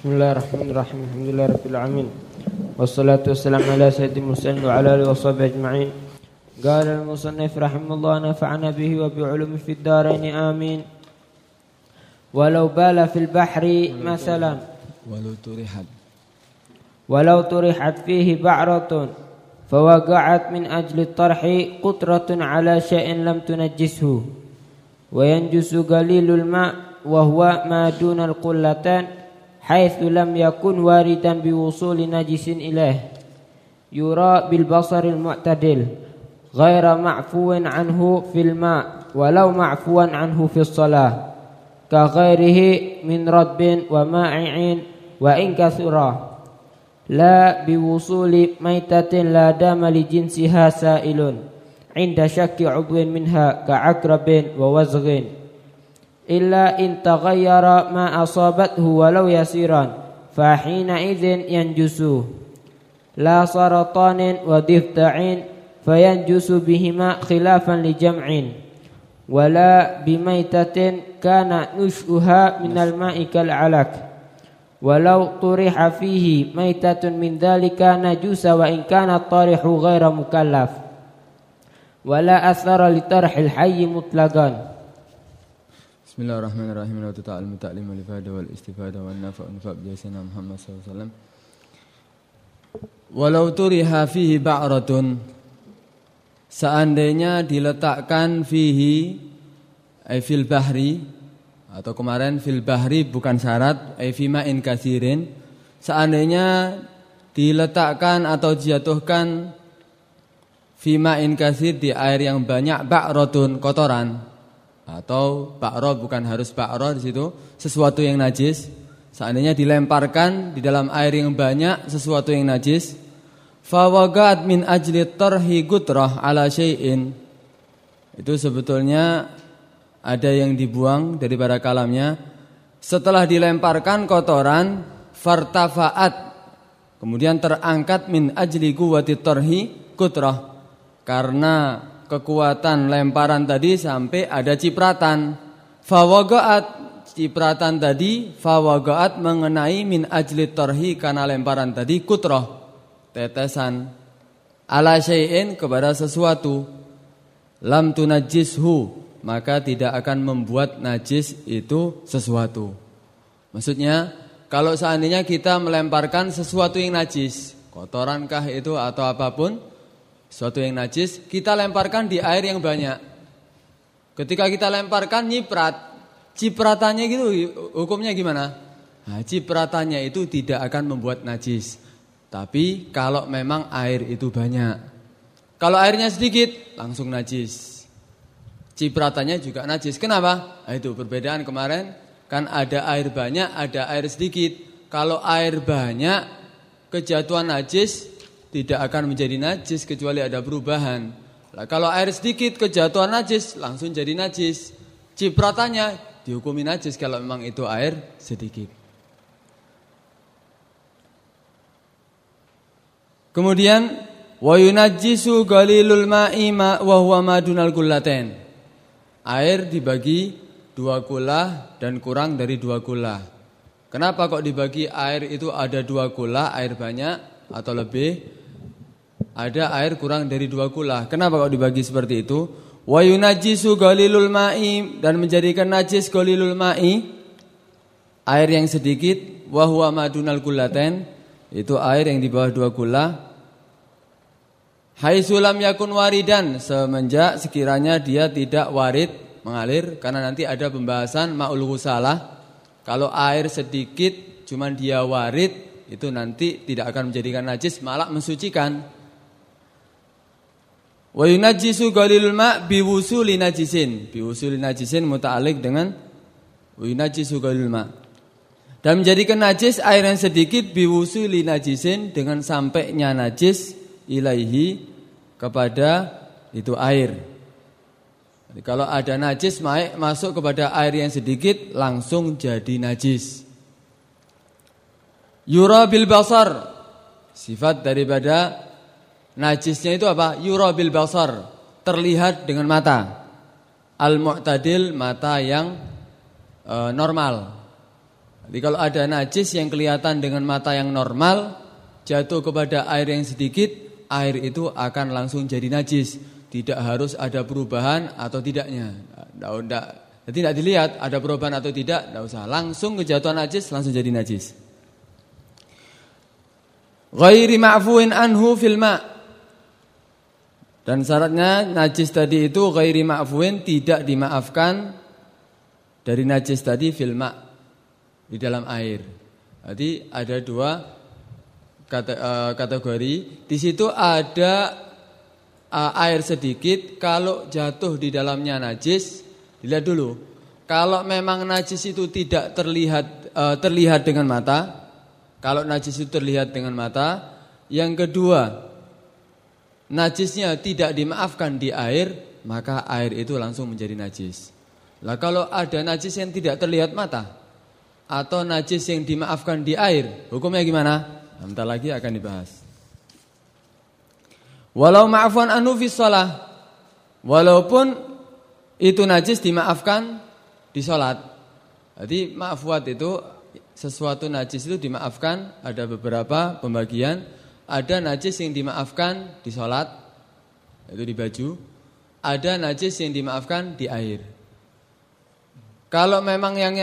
Bismillahirrahmanirrahim. Alhamdulillahirabbil alamin. Wassalatu wassalamu ala sayyidil mursalin wa ala alihi washabihi ajma'in. Qala al-musannif rahimahullah nafa'ana bihi wa bi 'ulumi fid dharain amin. Walau bala fil bahri masalan walau turihat walau turihat fihi ba'ratun fawaqa'at min ajli tarhi qutratun ala syai'in lam tunajjishu wa yanjusu qalilul ma' wa huwa ma dunal qullatan حيث لم يكن واردا بوصول نجس إليه. يرى بالبصر المعتدل غير معفو عنه في الماء ولو معفوا عنه في الصلاة كغيره من رب ومائع وإن كثرا لا بوصول ميتة لا دام لجنسها سائل عند شك عضو منها كعقرب ووزغ. Illa in taghayyara ma asabathu walau yasiran fa hina idzin yanjusu la saratanin wa difta'in fayanjusu bihima khilafan li jam'in wala bimaitatin kana nushuha minal ma'i kal alak walau turiha fihi maitatun min dhalika najusa wa in kana tarihu ghaira Bismillahirrahmanirrahim. Wa ta'al ta'lim wal ifada wal istifada wal nafa' wa nafa' bi Muhammad sallallahu alaihi wasallam. Walau turiha fihi ba'ratun seandainya diletakkan fihi ay fil bahri atau kemarin fil bahri bukan syarat ay fi ma'in kasirin seandainya diletakkan atau dijatuhkan fi ma'in kasir di air yang banyak ba'ratun kotoran atau bakro bukan harus bakro di situ. Sesuatu yang najis. Seandainya dilemparkan di dalam air yang banyak sesuatu yang najis. Fawagat min ajli tarhi gutrah ala syai'in. Itu sebetulnya ada yang dibuang daripada kalamnya. Setelah dilemparkan kotoran fartafaat. Kemudian terangkat min ajli quwwati tarhi gutrah. Karena kekuatan lemparan tadi sampai ada cipratan. Fawagaat cipratan tadi fawagaat mengenai min ajli torhi karena lemparan tadi kutroh tetesan ala syai'in kepada sesuatu lam tunajishu maka tidak akan membuat najis itu sesuatu. Maksudnya kalau seandainya kita melemparkan sesuatu yang najis, kotorankah itu atau apa pun, suatu yang najis kita lemparkan di air yang banyak. Ketika kita lemparkan nyiprat, cipratannya gitu hukumnya gimana? Nah, cipratannya itu tidak akan membuat najis. Tapi kalau memang air itu banyak. Kalau airnya sedikit langsung najis. Cipratannya juga najis. Kenapa? Nah, itu perbedaan kemarin kan ada air banyak, ada air sedikit. Kalau air banyak kejatuhan najis tidak akan menjadi najis kecuali ada perubahan. Nah, kalau air sedikit kejatuhan najis langsung jadi najis. Cipratannya dihukumi najis kalau memang itu air sedikit. Kemudian wa yunajjisu qalilul ma'i ma wa huwa madunal. Air dibagi dua kula dan kurang dari dua kula. Kenapa kok dibagi air itu ada dua kula, air banyak atau lebih? Ada air kurang dari dua kula. Kenapa kok dibagi seperti itu? Wa yunajisu galilul ma'i dan menjadikan najis galilul ma'i air yang sedikit wa huwa madunal kullaten itu air yang di bawah dua kula. Hai sulam yakun waridan semenjak sekiranya dia tidak warid mengalir karena nanti ada pembahasan ma'ul husalah. Kalau air sedikit cuman dia warid itu nanti tidak akan menjadikan najis malah mensucikan. Wa yunajjisu qalilul ma' biwusuli najisin. Biwusuli najisin muta'alliq dengan wa yunajjisu qalilul ma'. Dan menjadikan najis air yang sedikit biwusuli najisin dengan sampainya najis ilaihi kepada itu air. Jadi kalau ada najis masuk kepada air yang sedikit langsung jadi najis. Yura bil basar sifat daripada Najisnya itu apa? Yurabil basar, terlihat dengan mata. Al-mu'tadil mata yang e, normal. Jadi kalau ada najis yang kelihatan dengan mata yang normal jatuh kepada air yang sedikit, air itu akan langsung jadi najis. Tidak harus ada perubahan atau tidaknya. Tidak, tidak, tidak dilihat ada perubahan atau tidak, tidak usah. Langsung kejatuhan najis, langsung jadi najis. Ghairi ma'fuin anhu fil ma' Dan syaratnya najis tadi itu ghairi ma'fuin tidak dimaafkan dari najis tadi fil ma' di dalam air. Jadi ada dua eh, kategori. Di situ ada eh, air sedikit kalau jatuh di dalamnya najis, dilihat dulu. Kalau memang najis itu tidak terlihat eh, terlihat dengan mata, kalau najis itu terlihat dengan mata. Yang kedua, najisnya tidak dimaafkan di air, maka air itu langsung menjadi najis. Lah kalau ada najis yang tidak terlihat mata atau najis yang dimaafkan di air, hukumnya gimana? Nanti lagi akan dibahas. Walau ma'afwan anu fi shalah. Walaupun itu najis dimaafkan di salat. Jadi maafwat itu sesuatu najis itu dimaafkan ada beberapa pembagian. Ada najis yang dimaafkan di sholat, itu di baju. Ada najis yang dimaafkan di air. Kalau memang yang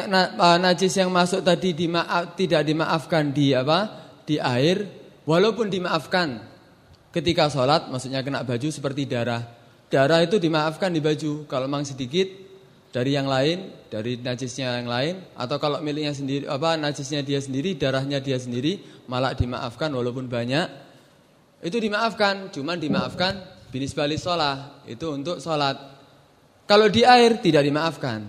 najis yang masuk tadi dimaaf, tidak dimaafkan di apa? Di air, walaupun dimaafkan ketika sholat, maksudnya kena baju seperti darah. Darah itu dimaafkan di baju. Kalau memang sedikit, dari yang lain, dari najisnya yang lain atau kalau miliknya sendiri apa najisnya dia sendiri, darahnya dia sendiri malah dimaafkan walaupun banyak. Itu dimaafkan, cuman dimaafkan binis balik sholat itu untuk sholat. Kalau di air tidak dimaafkan.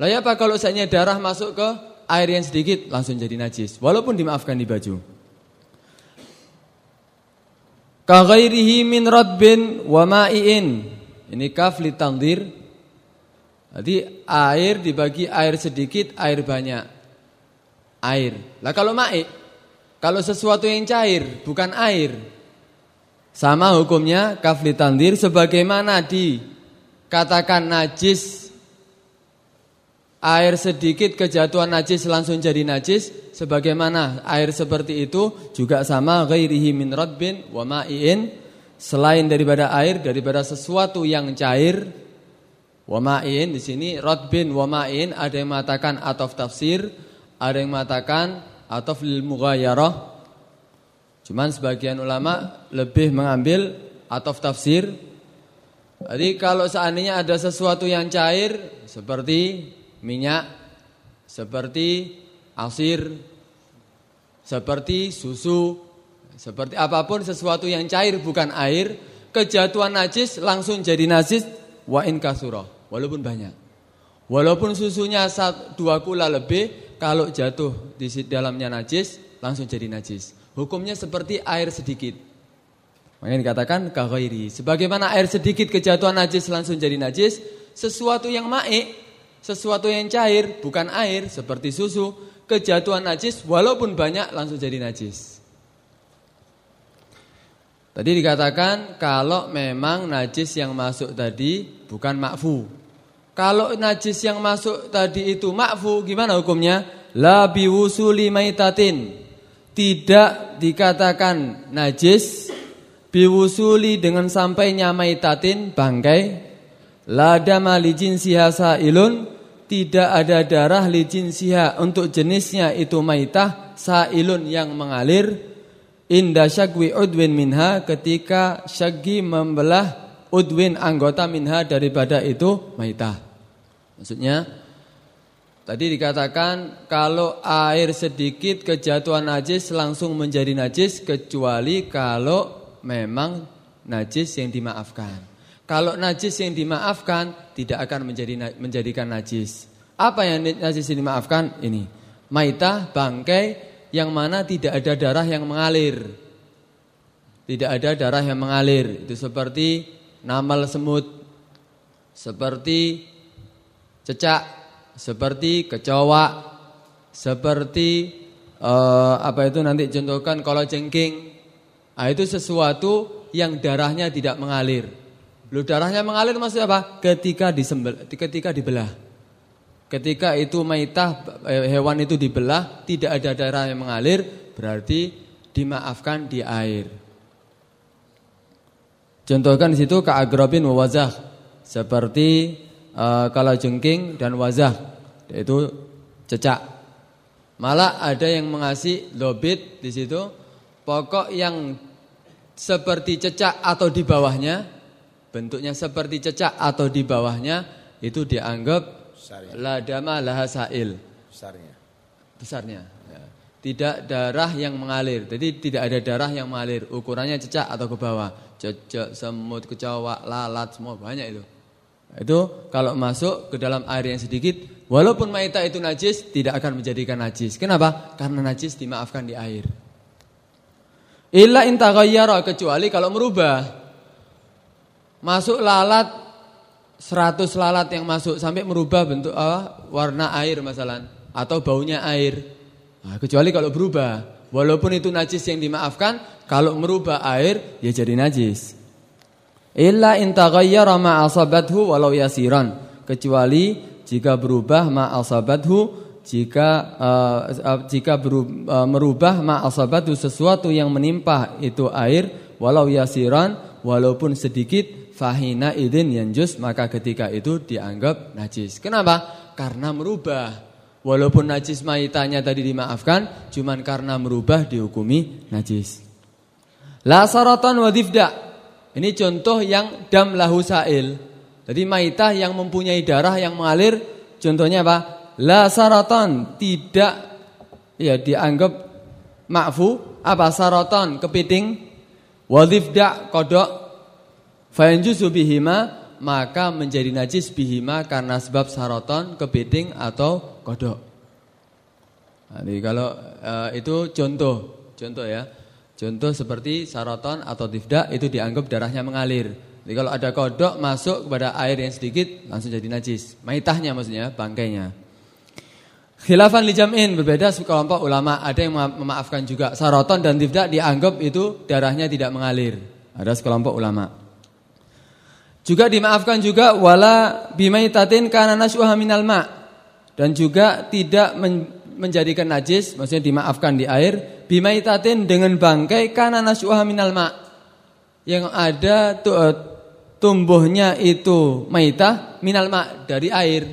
Lah ya apa kalau misalnya darah masuk ke air yang sedikit langsung jadi najis walaupun dimaafkan di baju. Ka ghairihi min radbin wa ma'iin. Ini kaf li tanzir jadi air dibagi air sedikit, air banyak. Air. Lah kalau ma'ik, kalau sesuatu yang cair, bukan air. Sama hukumnya kafli tandir sebagaimana dikatakan najis air sedikit kejatuhan najis langsung jadi najis sebagaimana air seperti itu juga sama ghairihi min radbin wa ma'in selain daripada air daripada sesuatu yang cair Wama'in di sini radbin wama'in ada yang mengatakan atof tafsir, ada yang mengatakan atof lil mughayarah. Cuman sebagian ulama lebih mengambil atof tafsir. Jadi kalau seandainya ada sesuatu yang cair seperti minyak, seperti asir, seperti susu, seperti apa pun sesuatu yang cair bukan air, kejatuhan najis langsung jadi najis wa in kasurah walaupun banyak. Walaupun susunya satu, dua kula lebih, kalau jatuh di dalamnya najis, langsung jadi najis. Hukumnya seperti air sedikit. Makanya dikatakan kaghairi. Sebagaimana air sedikit kejatuhan najis langsung jadi najis, sesuatu yang ma'ik, sesuatu yang cair, bukan air, seperti susu, kejatuhan najis walaupun banyak langsung jadi najis. Tadi dikatakan kalau memang najis yang masuk tadi bukan makfu, kalau najis yang masuk tadi itu makfu, gimana hukumnya? La biwusuli maitatin. Tidak dikatakan najis biwusuli dengan sampainya maitatin bangkai. La dama li jinsiha sailun. Tidak ada darah li jinsiha untuk jenisnya itu maitah sailun yang mengalir. Inda syagwi udwin minha ketika syagi membelah udwin anggota minha daripada itu maitah. Maksudnya tadi dikatakan kalau air sedikit kejatuhan najis langsung menjadi najis kecuali kalau memang najis yang dimaafkan. Kalau najis yang dimaafkan tidak akan menjadi menjadikan najis. Apa yang najis yang dimaafkan? Ini maitah bangkai yang mana tidak ada darah yang mengalir. Tidak ada darah yang mengalir. Itu seperti namal semut, seperti cecak, seperti kecoa, seperti uh, apa itu nanti contohkan kalau jengking. Nah, itu sesuatu yang darahnya tidak mengalir. Lu darahnya mengalir maksudnya apa? Ketika disembel, ketika dibelah. ketika itu maitah eh, hewan itu dibelah tidak ada darah yang mengalir berarti dimaafkan di air. Contohkan di situ ka'agrabin wa wazah seperti uh, kala jengking dan wazah yaitu cecak. Malah ada yang mengasih lobit di situ. Pokok yang seperti cecak atau di bawahnya bentuknya seperti cecak atau di bawahnya itu dianggap ladama lahasail besarnya. Besarnya ya. tidak darah yang mengalir. Jadi tidak ada darah yang mengalir. Ukurannya cecak atau ke bawah. Cecak semut kecoa lalat semua banyak itu itu kalau masuk ke dalam air yang sedikit walaupun maita itu najis tidak akan menjadikan najis kenapa karena najis dimaafkan di air illa intaghayyara kecuali kalau merubah Masuk lalat 100 lalat yang masuk sampai merubah bentuk apa? warna air masalah atau baunya air. Nah, kecuali kalau berubah, walaupun itu najis yang dimaafkan, kalau merubah air ya jadi najis. Illa in taghayyara ma asabathu walau yasiran, kecuali jika berubah ma asabathu jika uh, jika beru, uh, merubah ma asabathu sesuatu yang menimpa itu air walau yasiran walaupun sedikit fahina idin yanjus maka ketika itu dianggap najis. Kenapa? Karena merubah. Walaupun najis maitanya tadi dimaafkan, cuman karena merubah dihukumi najis. La saratan wa difda. Ini contoh yang dam lahu sa'il. Jadi maitah yang mempunyai darah yang mengalir, contohnya apa? La saratan, tidak ya dianggap ma'fu, apa saratan kepiting, wa difda kodok Fayanjusu bihima maka menjadi najis bihima karena sebab saroton, kepiting atau kodok. Jadi kalau uh, itu contoh, contoh ya. Contoh seperti saroton atau difda itu dianggap darahnya mengalir. Jadi kalau ada kodok masuk kepada air yang sedikit langsung jadi najis. Maitahnya maksudnya, bangkainya. Khilafan li jam'in berbeda sekelompok ulama ada yang memaafkan juga saroton dan difda dianggap itu darahnya tidak mengalir. Ada sekelompok ulama. Juga dimaafkan juga wala bimaitatin karena nasyuha minal ma dan juga tidak men menjadikan najis maksudnya dimaafkan di air bimaitatin dengan bangkai karena nasyuha minal ma. Yang ada tu, uh, tumbuhnya itu maitah minal ma dari air.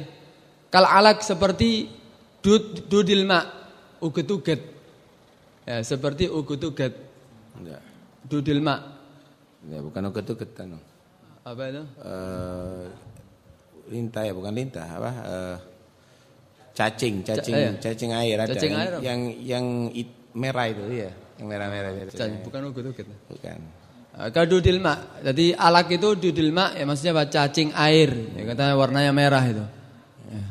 Kal alak seperti dud, dudil ma uget-uget. Ya seperti uget-uget. Dudil ma. Ya bukan uget-uget kan apa itu? Uh, lintah ya bukan lintah. Apa? Uh, cacing, cacing, C iya. cacing air ada. Cacing air? Yang yang it, merah itu ya, yang merah-merah itu. Cacing, bukan ugut-ugut. Bukan. Uh, kalau dudilma, jadi alak itu dudilma ya maksudnya apa? Cacing air, ya katanya warnanya merah itu. Ya.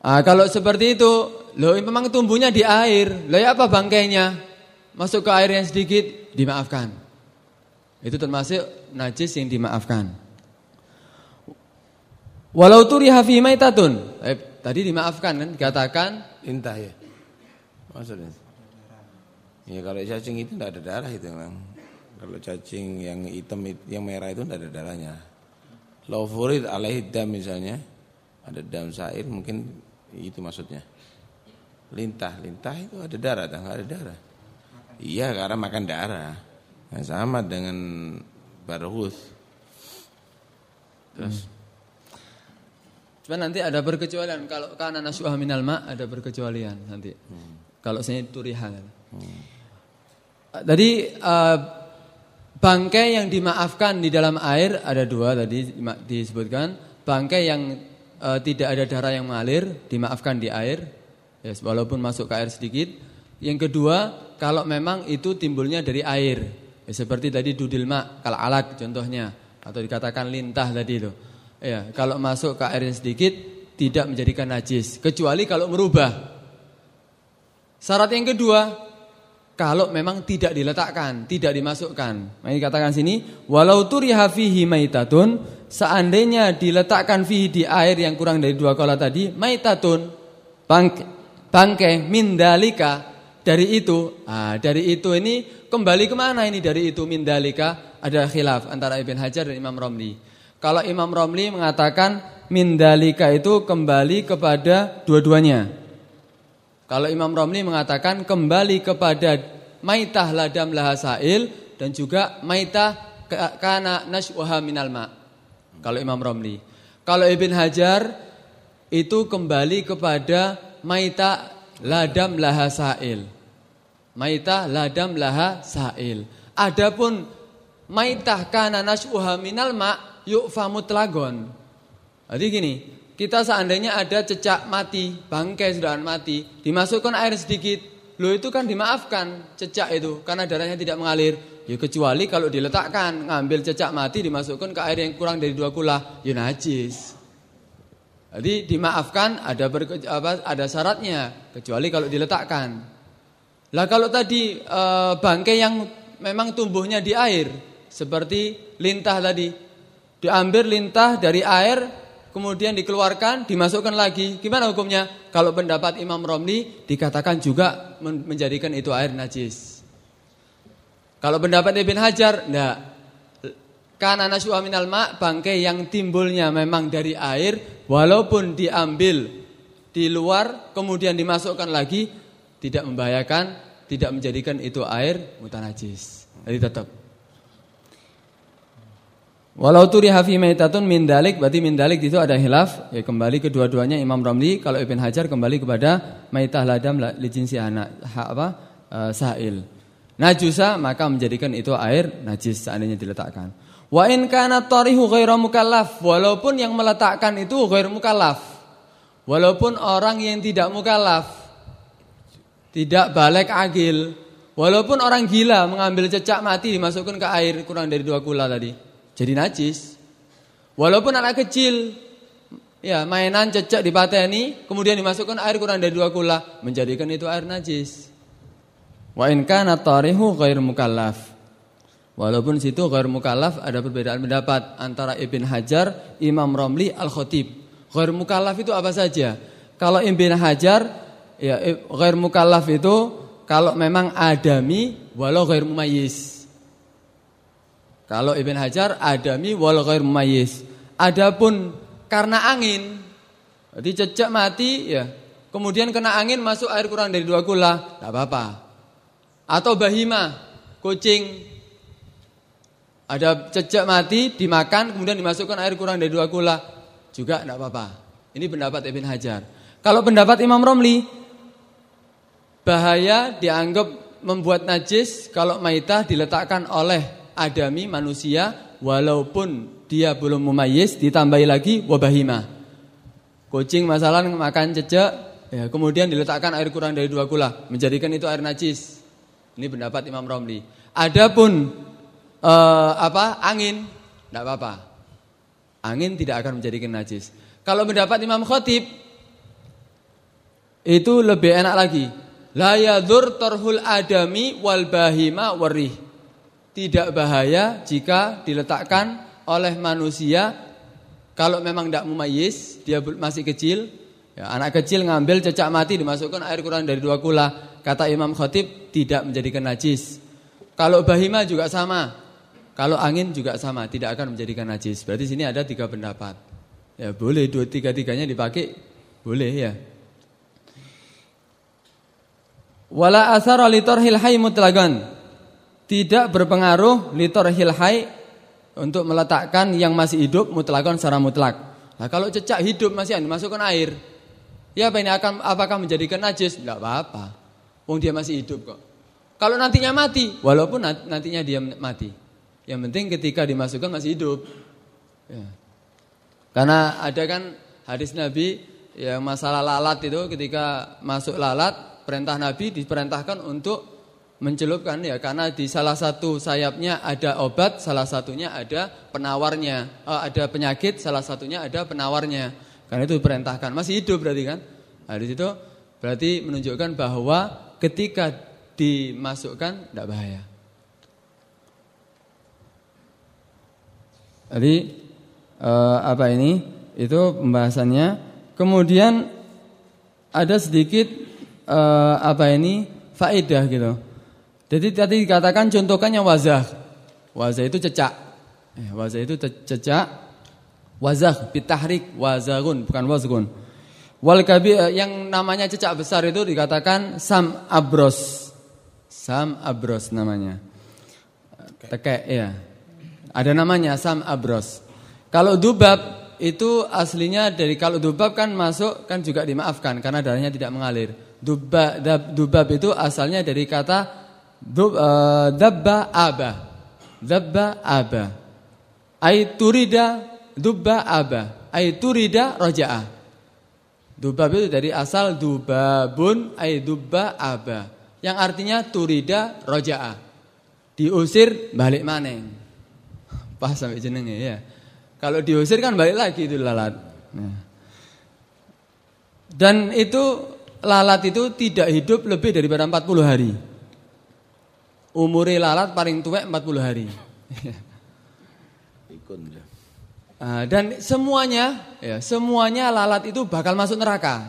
Uh, kalau seperti itu, lo memang tumbuhnya di air, lo ya apa bangkainya? Masuk ke air yang sedikit, dimaafkan. Itu termasuk najis yang dimaafkan. Walau turiha fi maitatun. Tadi dimaafkan kan dikatakan intah ya. Maksudnya. Ya kalau cacing itu tidak ada darah itu memang. Kalau cacing yang hitam yang merah itu tidak ada darahnya. Lau furid alaihi dam misalnya ada dam sair mungkin itu maksudnya. Lintah, lintah itu ada darah, enggak ada darah. Iya karena makan darah. Nah, sama dengan barhus. Terus hmm. Cuma nanti ada perkecualian kalau karena nasuha minal ma ada perkecualian nanti. Hmm. Kalau saya turihan. Hmm. Tadi uh, bangkai yang dimaafkan di dalam air ada dua tadi disebutkan. Bangkai yang uh, tidak ada darah yang mengalir dimaafkan di air. Ya, walaupun masuk ke air sedikit. Yang kedua, kalau memang itu timbulnya dari air. Ya, seperti tadi dudilma kal alat contohnya atau dikatakan lintah tadi itu. Ya, kalau masuk ke air yang sedikit tidak menjadikan najis kecuali kalau merubah. Syarat yang kedua, kalau memang tidak diletakkan, tidak dimasukkan. Nah, katakan sini, walau turiha fihi maitatun, seandainya diletakkan fihi di air yang kurang dari dua kola tadi, maitatun, bangke, bangke mindalika, dari itu. Nah, dari itu ini Kembali ke mana ini dari itu mindalika? Ada khilaf antara Ibn Hajar dan Imam Romli. Kalau Imam Romli mengatakan mindalika itu kembali kepada dua-duanya. Kalau Imam Romli mengatakan kembali kepada maitah ladam lahasail dan juga maitah kana nashwaha minal. Kalau Imam Romli. Kalau Ibn Hajar itu kembali kepada maitah ladam lahasail. Maitah ladam laha sail. Adapun maitah kana nashwaha minal yu'fa mutlagon. Jadi gini, kita seandainya ada cecak mati, bangkai sudah mati, dimasukkan air sedikit, lo itu kan dimaafkan cecak itu karena darahnya tidak mengalir. Ya kecuali kalau diletakkan, ngambil cecak mati dimasukkan ke air yang kurang dari dua kula, ya najis. Jadi dimaafkan ada berke, apa, ada syaratnya kecuali kalau diletakkan. Lah kalau tadi e, bangkai yang memang tumbuhnya di air seperti lintah tadi diambil lintah dari air kemudian dikeluarkan dimasukkan lagi gimana hukumnya kalau pendapat Imam Romli dikatakan juga menjadikan itu air najis kalau pendapat Ibn Hajar enggak karena naswa minal ma bangkai yang timbulnya memang dari air walaupun diambil di luar kemudian dimasukkan lagi tidak membahayakan, tidak menjadikan itu air mutanajis. Jadi tetap. Walau turi hafi maitatun min dalik, berarti min dalik itu ada hilaf, ya kembali kedua-duanya Imam Ramli, kalau Ibn Hajar kembali kepada maitah ladam lijinsi anak, apa? E, sahil. Najusa maka menjadikan itu air najis seandainya diletakkan. Wa in kana tarihu ghairu mukallaf, walaupun yang meletakkan itu ghairu mukallaf. Walaupun orang yang tidak mukallaf, tidak balik agil. Walaupun orang gila mengambil cecak mati dimasukkan ke air kurang dari dua kula tadi. Jadi najis. Walaupun anak kecil ya mainan cecak di ini kemudian dimasukkan air kurang dari dua kula menjadikan itu air najis. Wa in kana tarihu ghair mukallaf. Walaupun situ ghair mukallaf ada perbedaan pendapat antara Ibn Hajar, Imam Romli, Al-Khatib. Ghair mukallaf itu apa saja? Kalau Ibn Hajar ya ghair mukallaf itu kalau memang adami walau ghair mumayyiz. Kalau Ibn Hajar adami walau ghair mumayyiz. Adapun karena angin jadi cecak mati ya. Kemudian kena angin masuk air kurang dari dua kula, tidak apa-apa. Atau bahima, kucing ada cecak mati dimakan kemudian dimasukkan air kurang dari dua kula juga tidak apa-apa. Ini pendapat Ibn Hajar. Kalau pendapat Imam Romli Bahaya dianggap membuat najis kalau maitah diletakkan oleh adami manusia walaupun dia belum mumayyiz ditambahi lagi wabahima. Kucing masalah makan cecek ya kemudian diletakkan air kurang dari dua gula menjadikan itu air najis. Ini pendapat Imam Romli. Adapun eh, apa angin tidak apa-apa. Angin tidak akan menjadikan najis. Kalau pendapat Imam Khotib itu lebih enak lagi. La yadur torhul adami wal bahima warih. Tidak bahaya jika diletakkan oleh manusia kalau memang tidak mumayyiz, dia masih kecil, ya, anak kecil ngambil cecak mati dimasukkan air kurang dari dua kula. Kata Imam Khatib tidak menjadikan najis. Kalau bahima juga sama. Kalau angin juga sama, tidak akan menjadikan najis. Berarti sini ada tiga pendapat. Ya boleh dua tiga tiganya dipakai, boleh ya. Wala asara litorhil hayy mutlagan. Tidak berpengaruh litorhil hayy untuk meletakkan yang masih hidup mutlakan secara mutlak. Nah, kalau cecak hidup masih dimasukkan air. Ya apa ini akan apakah menjadikan najis? Tidak apa-apa. Wong dia masih hidup kok. Kalau nantinya mati, walaupun nantinya dia mati. Yang penting ketika dimasukkan masih hidup. Ya. Karena ada kan hadis Nabi yang masalah lalat itu ketika masuk lalat perintah Nabi diperintahkan untuk mencelupkan ya karena di salah satu sayapnya ada obat, salah satunya ada penawarnya. Oh, ada penyakit, salah satunya ada penawarnya. Karena itu diperintahkan. Masih hidup berarti kan? Nah, di situ berarti menunjukkan bahwa ketika dimasukkan tidak bahaya. Jadi eh, apa ini? Itu pembahasannya. Kemudian ada sedikit uh, apa ini faedah gitu. Jadi tadi dikatakan contohkan yang wazah. Wazah itu cecak. Eh, wazah itu cecak. Wazagh bitahrik wazagun bukan wazgun. Wal eh, yang namanya cecak besar itu dikatakan sam abros. Sam abros namanya. Tekek ya. Ada namanya sam abros. Kalau dubab itu aslinya dari kalau dubab kan masuk kan juga dimaafkan karena darahnya tidak mengalir. Dubab dubab itu asalnya dari kata dabba aba. Dabba aba. Aiturida dubba aba. Aiturida rojaah. Dubab itu dari asal dubabun ay dubba aba. Yang artinya turida roja'a. Diusir balik maneng. Pas sampai jenenge ya. Kalau diusir kan balik lagi itu lalat. Nah. Dan itu lalat itu tidak hidup lebih daripada 40 hari. Umure lalat paling tua 40 hari. Ikun ya. Ah, dan semuanya, ya, semuanya lalat itu bakal masuk neraka.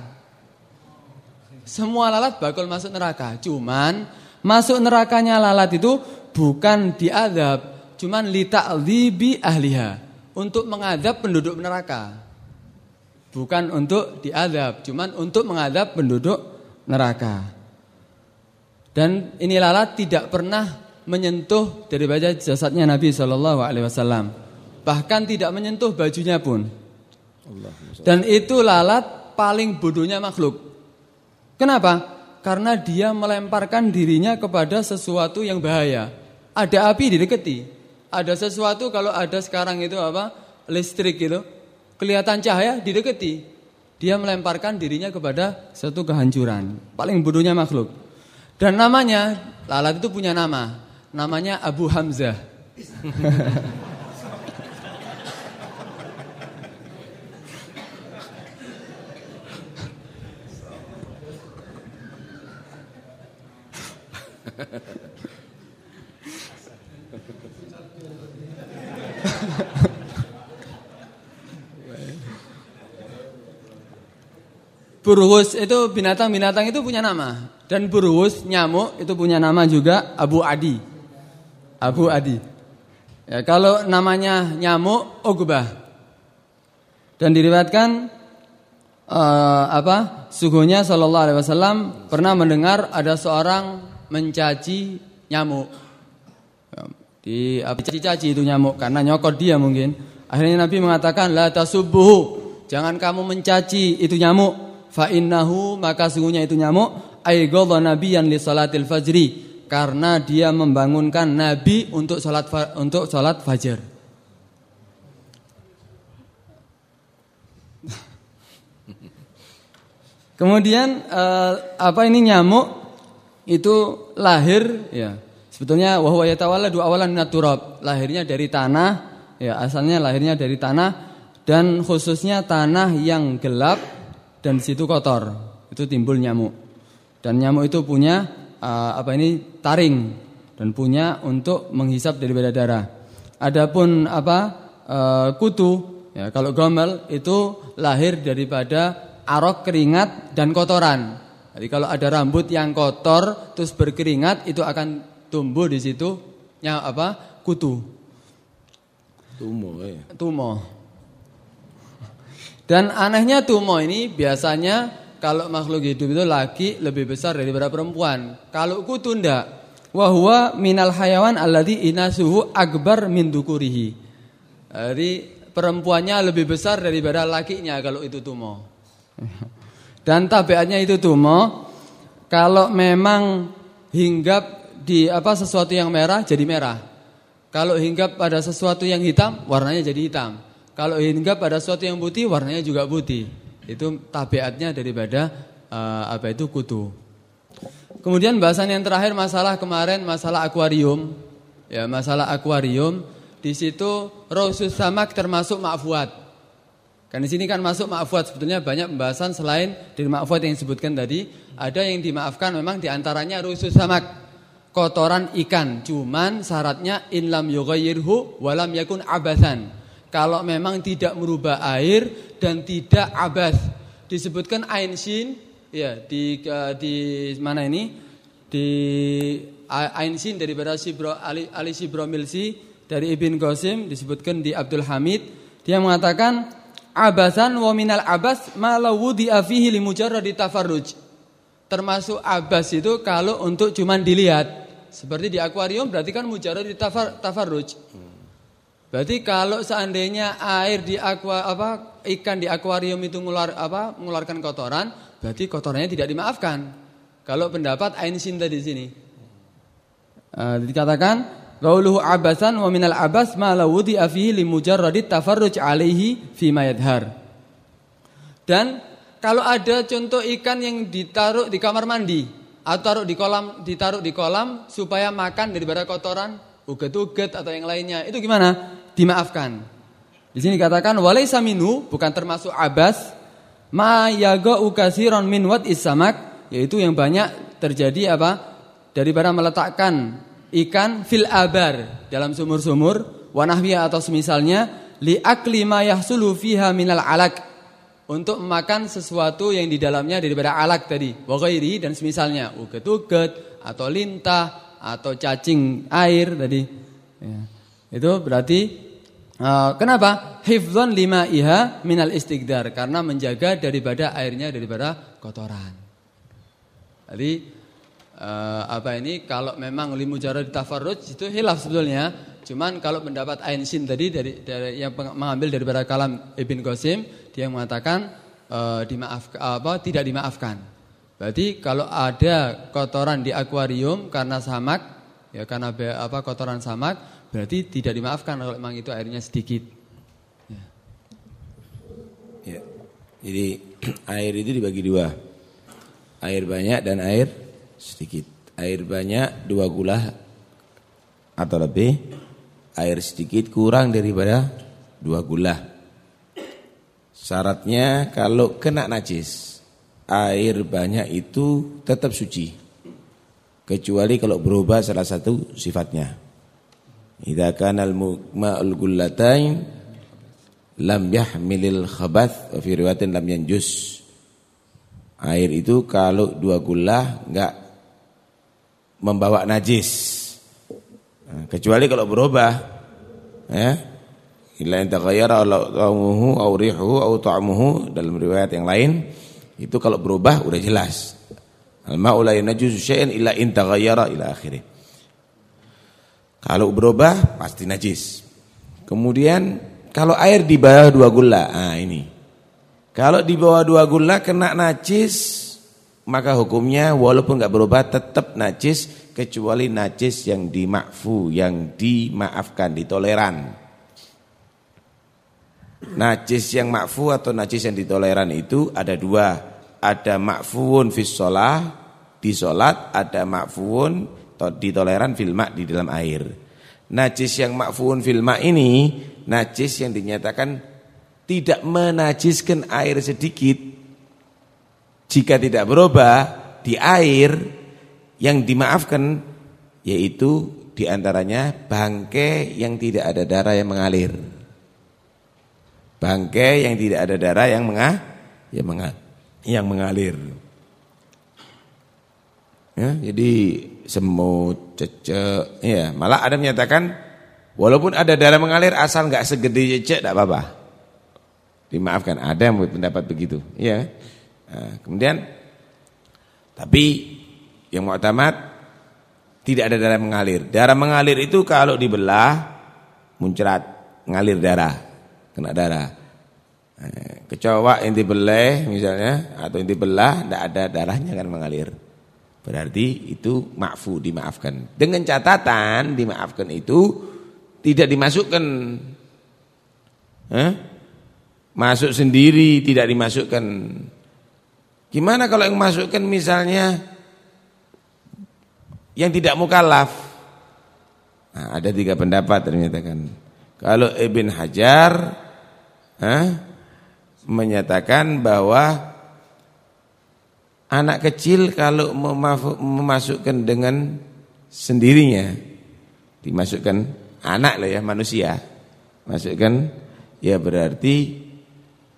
Semua lalat bakal masuk neraka. Cuman masuk nerakanya lalat itu bukan diadab, cuman lita'dzibi ahliha, untuk mengadab penduduk neraka. Bukan untuk diadab, cuman untuk mengadab penduduk neraka. Dan ini lalat tidak pernah menyentuh daripada jasadnya Nabi Shallallahu alaihi wasallam bahkan tidak menyentuh bajunya pun. Dan itu lalat paling bodohnya makhluk. Kenapa? Karena dia melemparkan dirinya kepada sesuatu yang bahaya. Ada api didekati. Ada sesuatu kalau ada sekarang itu apa? Listrik itu. Kelihatan cahaya didekati. Dia melemparkan dirinya kepada satu kehancuran. Paling bodohnya makhluk. Dan namanya, lalat itu punya nama. Namanya Abu Hamzah. Burwus itu binatang-binatang itu punya nama dan burwus nyamuk itu punya nama juga Abu Adi. Abu Adi. Ya, kalau namanya nyamuk Ogubah. Dan diriwayatkan uh, apa? Suhunya Shallallahu alaihi wasallam pernah mendengar ada seorang mencaci nyamuk. Ya, di apa caci-caci itu nyamuk karena nyokot dia mungkin. Akhirnya Nabi mengatakan la tasubbuhu. Jangan kamu mencaci itu nyamuk fa innahu maka sungguhnya itu nyamuk ay nabiyan li salatil fajri karena dia membangunkan nabi untuk salat untuk salat fajar. Kemudian uh, apa ini nyamuk itu lahir ya. Sebetulnya wahwa yatawalladu awalan naturab, lahirnya dari tanah ya, asalnya lahirnya dari tanah dan khususnya tanah yang gelap dan situ kotor, itu timbul nyamuk. Dan nyamuk itu punya uh, apa ini taring dan punya untuk menghisap daripada darah. Adapun apa uh, kutu, ya kalau gomel itu lahir daripada arok keringat dan kotoran. Jadi kalau ada rambut yang kotor terus berkeringat itu akan tumbuh di situ nya apa kutu. Tumo. Ya. Tumo. Dan anehnya tumo ini biasanya kalau makhluk hidup itu laki lebih besar daripada perempuan. Kalau kutu ndak. Wahwa minal hayawan alladhi inasuhu akbar min dukurihi. Jadi perempuannya lebih besar daripada lakinya kalau itu tumo. Dan tabiatnya itu tumo. Kalau memang hinggap di apa sesuatu yang merah jadi merah. Kalau hinggap pada sesuatu yang hitam warnanya jadi hitam. Kalau hinggap pada sesuatu yang putih, warnanya juga putih. Itu tabiatnya daripada uh, apa itu kutu. Kemudian bahasan yang terakhir masalah kemarin masalah akuarium. Ya, masalah akuarium. Di situ rosus samak termasuk makfuat. Kan di sini kan masuk makfuat sebetulnya banyak pembahasan selain dari makfuat yang disebutkan tadi, ada yang dimaafkan memang di antaranya rosus samak kotoran ikan. Cuman syaratnya in lam yughayyirhu walam yakun abathan kalau memang tidak merubah air dan tidak abas. Disebutkan ain sin ya di di mana ini? Di ain sin daripada Sibro Ali, Ali Sibro Milsi dari Ibn Qasim disebutkan di Abdul Hamid Dia mengatakan abasan wa minal abas ma law wudi'a fihi limujarradi tafarruj. Termasuk abas itu kalau untuk cuman dilihat. Seperti di akuarium berarti kan mujarradi tafar, tafarruj. Berarti kalau seandainya air di aqua apa ikan di akuarium itu ngular apa mengeluarkan kotoran, berarti kotorannya tidak dimaafkan. Kalau pendapat Einstein tadi di sini. Uh, dikatakan qauluhu abasan wa minal abas ma la wudi'a fihi limujarradi tafarruj alaihi fi ma yadhar. Dan kalau ada contoh ikan yang ditaruh di kamar mandi atau taruh di kolam ditaruh di kolam supaya makan daripada kotoran uget-uget atau yang lainnya, itu gimana? Dimaafkan. Di sini katakan walaisa minu bukan termasuk abas ma yaga ukasiron min wat isamak yaitu yang banyak terjadi apa? daripada meletakkan ikan fil abar dalam sumur-sumur wanahwiya atau semisalnya li akli ma yahsulu fiha minal alak untuk memakan sesuatu yang di dalamnya daripada alak tadi wa dan semisalnya uget-uget atau lintah atau cacing air tadi. Ya. Itu berarti kenapa? Hifdzan lima iha minal istiqdar karena menjaga daripada airnya daripada kotoran. Jadi uh, apa ini kalau memang limujarad tafarruj itu hilaf sebetulnya. Cuman kalau pendapat Ainsin tadi dari, dari yang mengambil daripada kalam Ibn Qasim dia mengatakan uh, dimaaf apa tidak dimaafkan. Berarti kalau ada kotoran di akuarium karena samak, ya karena apa kotoran samak, berarti tidak dimaafkan kalau memang itu airnya sedikit. Ya. ya. Jadi air itu dibagi dua, air banyak dan air sedikit. Air banyak dua gula atau lebih, air sedikit kurang daripada dua gula. Syaratnya kalau kena najis air banyak itu tetap suci. Kecuali kalau berubah salah satu sifatnya. Idza kana al-ma'ul gullatain lam yahmilil khabath fi riwayatin lam yanjus. Air itu kalau dua gula enggak membawa najis. Nah, kecuali kalau berubah ya. Illa in taghayyara ta'amuhu aw rihuhu aw ta'amuhu dalam riwayat yang lain itu kalau berubah udah jelas. Al-ma'u la yanajuzu syai'an illa in taghayyara ila akhirih. Kalau berubah pasti najis. Kemudian kalau air di bawah dua gula, ah ini. Kalau di bawah dua gula kena najis, maka hukumnya walaupun nggak berubah tetap najis kecuali najis yang dimakfu, yang dimaafkan, ditoleran. Najis yang makfu atau najis yang ditoleran itu ada dua. Ada makfuun fis sholah, di sholat. Ada makfuun ditoleran fil mak di dalam air. Najis yang makfuun fil mak ini, najis yang dinyatakan tidak menajiskan air sedikit. Jika tidak berubah di air yang dimaafkan yaitu di antaranya bangkai yang tidak ada darah yang mengalir. Bangkai yang tidak ada darah yang menga yang, menga yang mengalir. Ya, jadi semut, cecek, ya. Malah ada menyatakan walaupun ada darah mengalir asal nggak segede cecek tidak apa-apa. Dimaafkan, ada yang pendapat begitu, ya. Nah, kemudian tapi yang mu'tamad tidak ada darah mengalir. Darah mengalir itu kalau dibelah muncrat, ngalir darah kena darah. Eh, kecoa yang dibeleh misalnya atau yang dibelah tidak ada darahnya kan mengalir. Berarti itu maafu dimaafkan. Dengan catatan dimaafkan itu tidak dimasukkan. Eh? Masuk sendiri tidak dimasukkan. Gimana kalau yang masukkan misalnya yang tidak mukallaf? Nah, ada tiga pendapat ternyata kan. Kalau Ibn Hajar eh, menyatakan bahwa anak kecil kalau memasukkan dengan sendirinya dimasukkan anak lah ya manusia. Masukkan ya berarti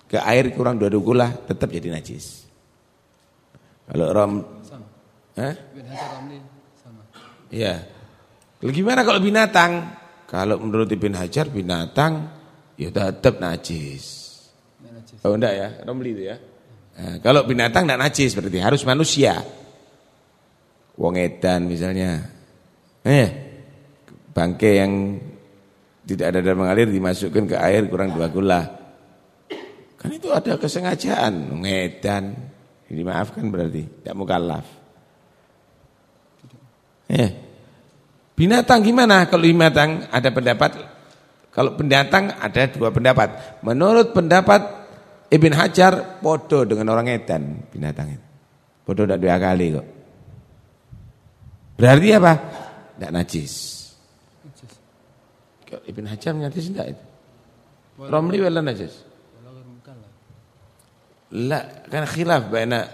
ke air kurang dua gula tetap jadi najis. Kalau rom eh? ya gimana kalau binatang? Kalau menurut Ibn Hajar binatang ya tetap najis. Oh enggak ya, Romli itu ya. Nah, kalau binatang enggak najis berarti harus manusia. Wong edan misalnya. Eh, bangke yang tidak ada dan mengalir dimasukkan ke air kurang dua gula. Kan itu ada kesengajaan, ngedan. Dimaafkan berarti, tidak mukallaf. Eh, binatang gimana? Kalau binatang ada pendapat, kalau binatang ada dua pendapat. Menurut pendapat Ibn Hajar, podo dengan orang edan binatang itu. Podo tidak dua kali kok. Berarti apa? Tidak najis. Ibn Hajar najis tidak itu? Romli wala najis? La, kan khilaf baina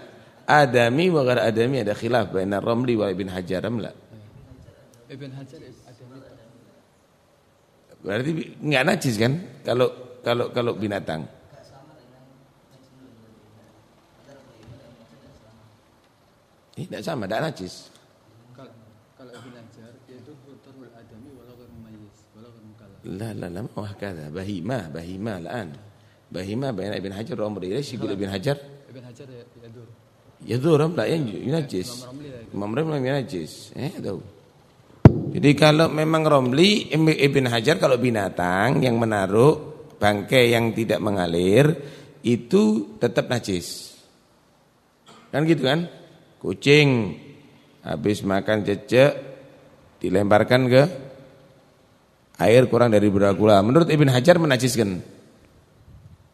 adami wa ghair adami ada khilaf baina Romli wa Ibn Hajar la. Ibn Hajar adami. Berarti enggak najis kan kalau kalau kalau binatang. tidak sama, tidak najis. لا لا لا ما هو هكذا بهيمة بهيمة الآن بهيمة بين ابن حجر وعمر ليش يقول ابن حجر ابن حجر يدور يدور لا ينجس Imam Romli ينجس eh tahu jadi kalau memang Romli Ibn Hajar kalau binatang yang menaruh bangkai yang tidak mengalir itu tetap najis kan gitu kan Kucing habis makan cecek dilemparkan ke air kurang dari berapa gula. Menurut Ibn Hajar menajiskan.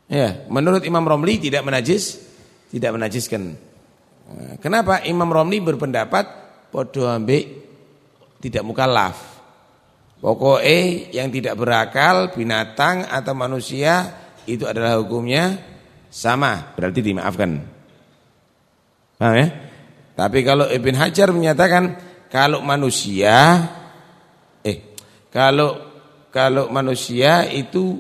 Ya, menurut Imam Romli tidak menajis, tidak menajiskan. Kenapa Imam Romli berpendapat podo ambek tidak mukallaf. Pokoknya yang tidak berakal, binatang atau manusia itu adalah hukumnya sama, berarti dimaafkan. Paham ya? Tapi kalau Ibn Hajar menyatakan kalau manusia eh kalau kalau manusia itu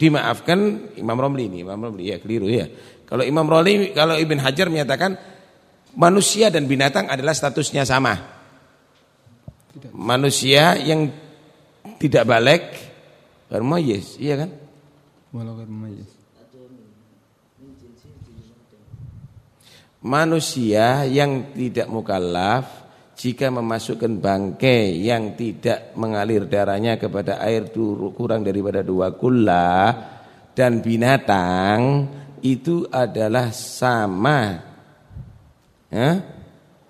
dimaafkan Imam Romli ini, Imam Romli ya keliru ya. Kalau Imam Romli, kalau Ibn Hajar menyatakan manusia dan binatang adalah statusnya sama. Manusia yang tidak balik bermayis, iya kan? Manusia yang tidak mukallaf jika memasukkan bangkai yang tidak mengalir darahnya kepada air kurang daripada dua kula dan binatang itu adalah sama. Ya,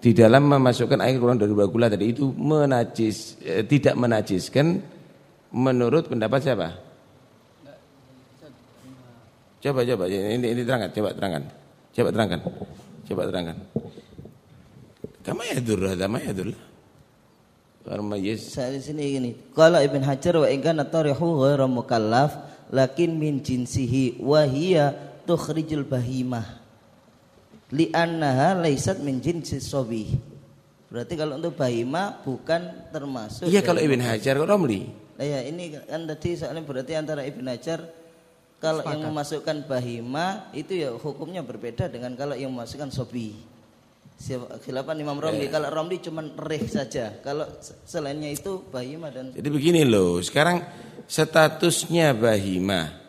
di dalam memasukkan air kurang dari dua kula tadi itu menajis eh, tidak menajiskan menurut pendapat siapa? Coba coba. Ini, ini terangkan coba terangkan. Coba terangkan coba terangkan. Kama yadur hadza ma yadur. Saya di sini gini. Kalau Ibn Hajar wa in kana tarihu ghairu mukallaf lakin min jinsihi wa hiya tukhrijul bahimah. Li'annaha laysat min jinsi sobi. Berarti kalau untuk bahima bukan termasuk Iya kalau Ibn Hajar kok Romli. Nah, ya ini kan tadi soalnya berarti antara Ibn Hajar kalau Sepakat. yang memasukkan bahima itu ya hukumnya berbeda dengan kalau yang memasukkan sobi. Khilafan Imam Romli. Yeah. Kalau Romli cuma reh saja. Kalau selainnya itu bahima dan Jadi begini loh, sekarang statusnya bahima.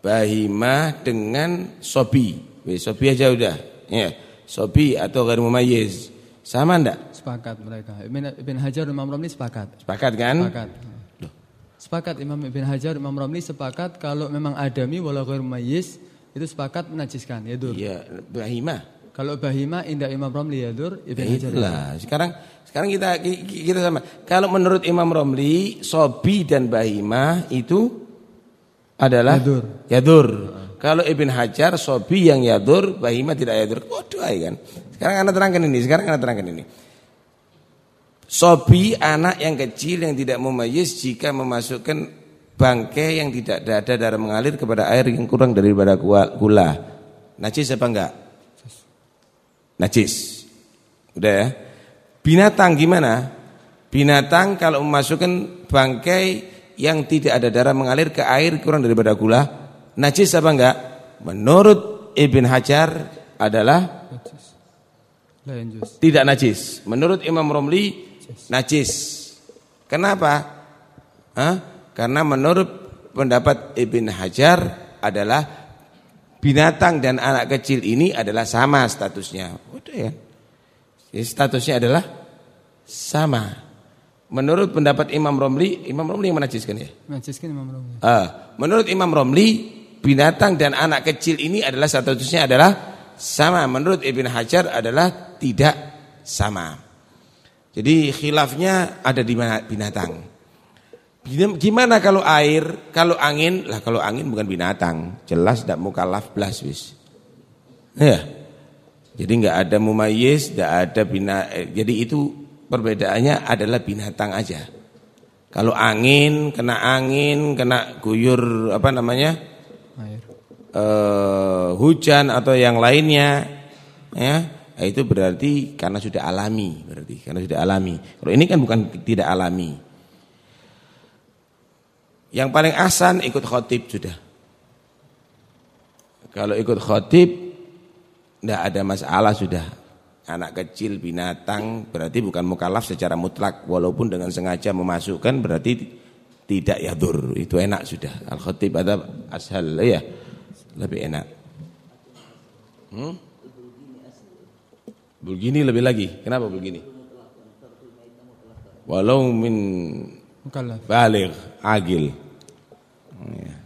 Bahima dengan sobi. Wih, sobi aja udah. Ya, sobi atau ghair mumayyiz. Sama enggak? Sepakat mereka. Ibn Hajar Imam Romli sepakat. Sepakat kan? Sepakat. Sepakat Imam Ibn Hajar Imam Romli sepakat kalau memang adami walau ghair mumayyiz itu sepakat menajiskan ya Iya, bahima. Kalau bahima indah Imam Romli ya Dur Ibn ya Itulah. Sekarang sekarang kita kita sama. Kalau menurut Imam Romli, sobi dan bahima itu adalah yadur. yadur. Kalau Ibn Hajar, sobi yang yadur, bahima tidak yadur. Waduh kan. Sekarang anda terangkan ini. Sekarang anda terangkan ini. Sobi anak yang kecil yang tidak memayis jika memasukkan bangkai yang tidak ada darah mengalir kepada air yang kurang daripada gula. Najis apa enggak? najis. Udah ya. Binatang gimana? Binatang kalau memasukkan bangkai yang tidak ada darah mengalir ke air kurang daripada gula, najis apa enggak? Menurut Ibn Hajar adalah najis. Tidak najis. Menurut Imam Romli najis. Kenapa? Hah? Karena menurut pendapat Ibn Hajar adalah binatang dan anak kecil ini adalah sama statusnya. Udah ya. Jadi statusnya adalah sama. Menurut pendapat Imam Romli, Imam Romli yang menajiskan ya? Menajiskan Imam Romli. Uh, menurut Imam Romli, binatang dan anak kecil ini adalah statusnya adalah sama. Menurut Ibn Hajar adalah tidak sama. Jadi khilafnya ada di binatang. Gimana kalau air, kalau angin? Lah kalau angin bukan binatang, jelas tidak mukallaf blas wis. Ya. Jadi nggak ada mumayyiz, tidak ada bina. Eh, jadi itu perbedaannya adalah binatang aja. Kalau angin, kena angin, kena guyur apa namanya? Air. Uh, hujan atau yang lainnya, ya itu berarti karena sudah alami, berarti karena sudah alami. Kalau ini kan bukan tidak alami. Yang paling asan ikut khotib sudah. Kalau ikut khotib tidak ada masalah sudah. Anak kecil binatang berarti bukan mukallaf secara mutlak walaupun dengan sengaja memasukkan berarti tidak yadur. Itu enak sudah. Al khotib ada ashal ya. Lebih enak. Hmm? Begini lebih lagi. Kenapa begini? Walau min balik agil. Ya.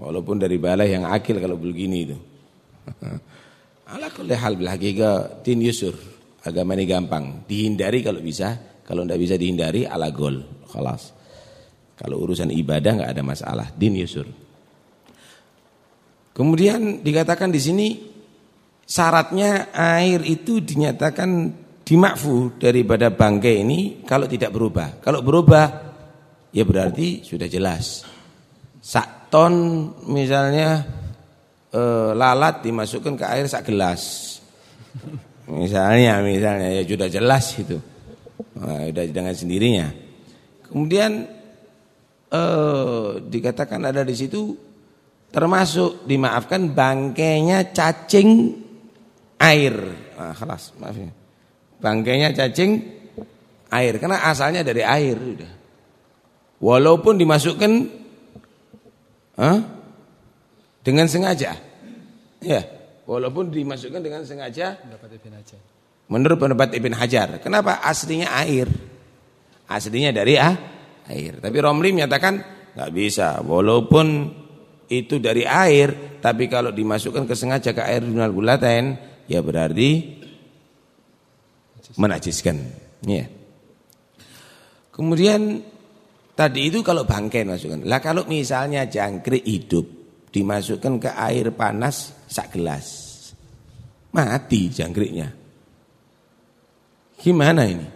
Walaupun dari balai yang akil kalau begini itu. Ala kulli hal bil haqiqah tin yusur. Agama ini gampang. Dihindari kalau bisa, kalau tidak bisa dihindari ala gol. Khalas. Kalau urusan ibadah nggak ada masalah, din yusur. Kemudian dikatakan di sini syaratnya air itu dinyatakan dimakfu daripada bangkai ini kalau tidak berubah. Kalau berubah ya berarti sudah jelas sak ton misalnya e, lalat dimasukkan ke air sak gelas. Misalnya, misalnya ya sudah jelas itu. Nah, sudah dengan sendirinya. Kemudian e, dikatakan ada di situ termasuk dimaafkan bangkainya cacing air. Nah, kelas, maaf ya. Bangkainya cacing air karena asalnya dari air sudah. Walaupun dimasukkan Hah? Dengan sengaja. Ya, walaupun dimasukkan dengan sengaja. Menurut pendapat Ibn Hajar. Kenapa? Aslinya air. Aslinya dari ah, air. Tapi Romli menyatakan nggak bisa. Walaupun itu dari air, tapi kalau dimasukkan ke sengaja ke air dunal gulaten, ya berarti menajiskan. Ya. Kemudian Tadi itu kalau bangkai masukkan. Lah kalau misalnya jangkrik hidup dimasukkan ke air panas sak gelas. Mati jangkriknya. Gimana ini?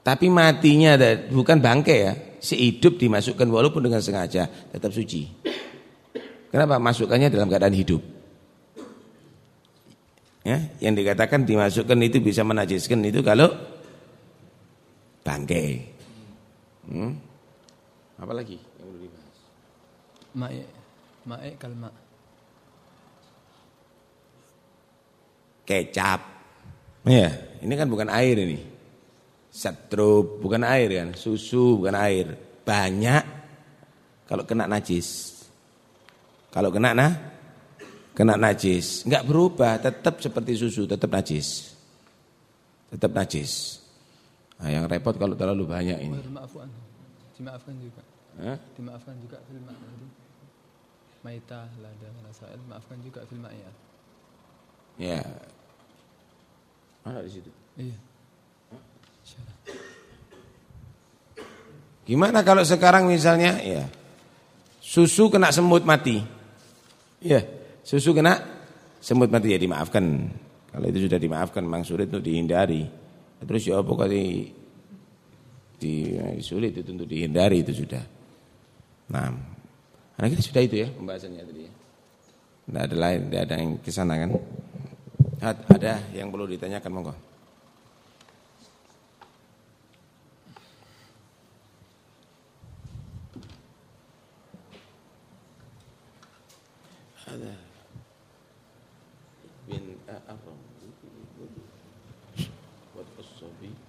Tapi matinya bukan bangkai ya. Si hidup dimasukkan walaupun dengan sengaja tetap suci. Kenapa? Masukkannya dalam keadaan hidup. Ya, yang dikatakan dimasukkan itu bisa menajiskan itu kalau bangkai. Hmm? Apa lagi yang perlu dibahas? Mae, mae kalma. Kecap. Ya, ini kan bukan air ini. Setrup bukan air kan, susu bukan air. Banyak kalau kena najis. Kalau kena nah, kena najis, enggak berubah, tetap seperti susu, tetap najis. Tetap najis. Nah, yang repot kalau terlalu banyak ini. Dimaafkan juga. Eh? Dimaafkan juga fil tadi. Maita, lada, rasail, maafkan juga fil ya. Ya. Mana di situ? Iya. Gimana kalau sekarang misalnya ya susu kena semut mati. Ya, susu kena semut mati ya dimaafkan. Kalau itu sudah dimaafkan memang sulit untuk dihindari. Terus ya apa kali di sulit itu untuk dihindari itu sudah. Nah, karena kita sudah itu ya pembahasannya tadi ya. Tidak ada lain, tidak ada yang ke sana kan? Ada yang perlu ditanyakan monggo.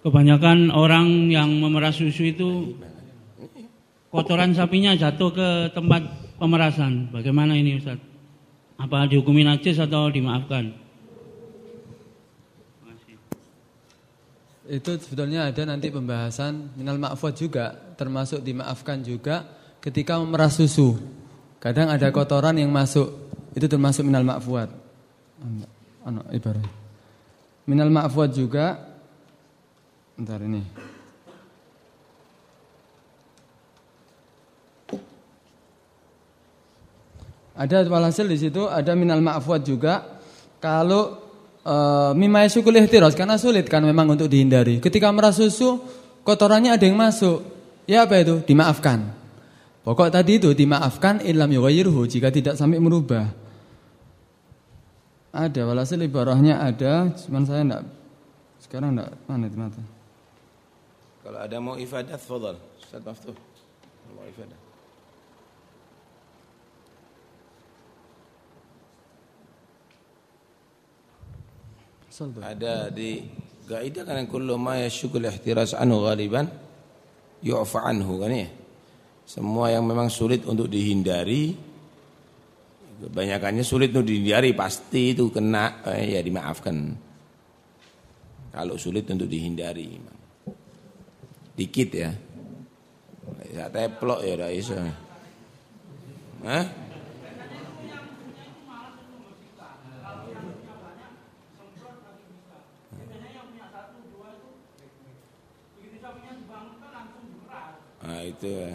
Kebanyakan orang yang memerah susu itu kotoran sapinya jatuh ke tempat pemerasan. Bagaimana ini Ustaz? Apa dihukumi najis atau dimaafkan? Itu sebetulnya ada nanti pembahasan minal ma'fuat juga, termasuk dimaafkan juga ketika memeras susu. Kadang ada kotoran yang masuk, itu termasuk minal ma'fuat. Ano ibarat. Minal ma'fuat juga Bentar ini. Ada walhasil di situ ada minal ma'fuat juga kalau e, mimma yasukul ihtiras karena sulit kan memang untuk dihindari. Ketika merah susu kotorannya ada yang masuk. Ya apa itu? Dimaafkan. Pokok tadi itu dimaafkan ilam yughayyiruhu jika tidak sampai merubah. Ada walhasil ibarahnya ada, cuman saya enggak sekarang enggak mana itu mata. Kalau ada mau ifadah, fadal. Ustaz Maftuh. Mau ifadah. Ada di kaidah kan kullu ma yashukul ihtiras anhu ghaliban yu'fa anhu kan ya. Semua yang memang sulit untuk dihindari kebanyakannya sulit untuk dihindari pasti itu kena eh, ya dimaafkan. Kalau sulit untuk dihindari Dikit ya. Ya teplok ya ora iso. Hah? Nah itu ya.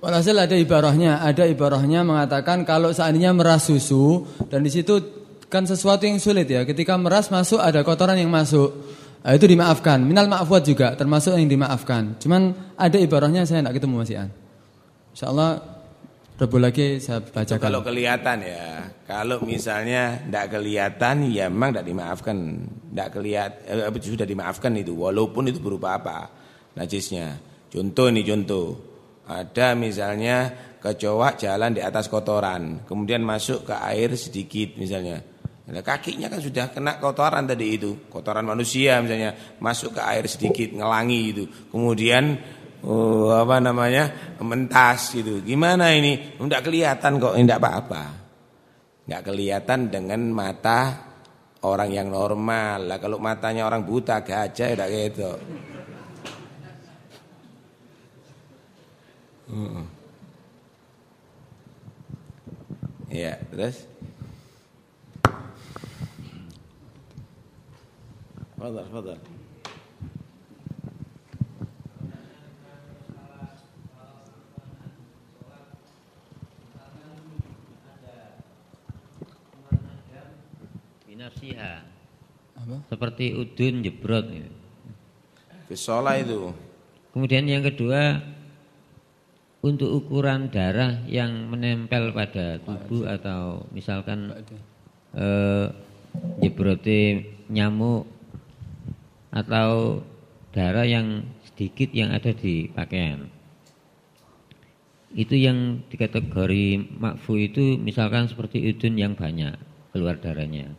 Walhasil ada ibarahnya, ada ibarahnya mengatakan kalau seandainya meras susu dan di situ kan sesuatu yang sulit ya. Ketika meras masuk ada kotoran yang masuk. Nah, itu dimaafkan. Minal ma'fuat juga termasuk yang dimaafkan. Cuman ada ibarahnya saya tidak ketemu Mas Ian. Insyaallah Rabu lagi saya bacakan. Kalau kelihatan ya, kalau misalnya tidak kelihatan ya memang tidak dimaafkan, tidak kelihatan eh, sudah dimaafkan itu, walaupun itu berupa apa najisnya. Contoh ini contoh, ada misalnya kecoa jalan di atas kotoran, kemudian masuk ke air sedikit misalnya. Nah, kakinya kan sudah kena kotoran tadi itu, kotoran manusia misalnya masuk ke air sedikit ngelangi itu, kemudian oh, apa namanya mentas gitu. Gimana ini? Tidak kelihatan kok, tidak apa-apa. Tidak kelihatan dengan mata orang yang normal. Lah kalau matanya orang buta gajah tidak gitu. Hmm. Ya, terus? Fadal, fadal. binafsiha. Apa? Seperti udun jebrot gitu. Itu. Kemudian yang kedua untuk ukuran darah yang menempel pada tubuh atau misalkan eh, jebroti nyamuk atau darah yang sedikit yang ada di pakaian. Itu yang dikategori makfu itu misalkan seperti udun yang banyak keluar darahnya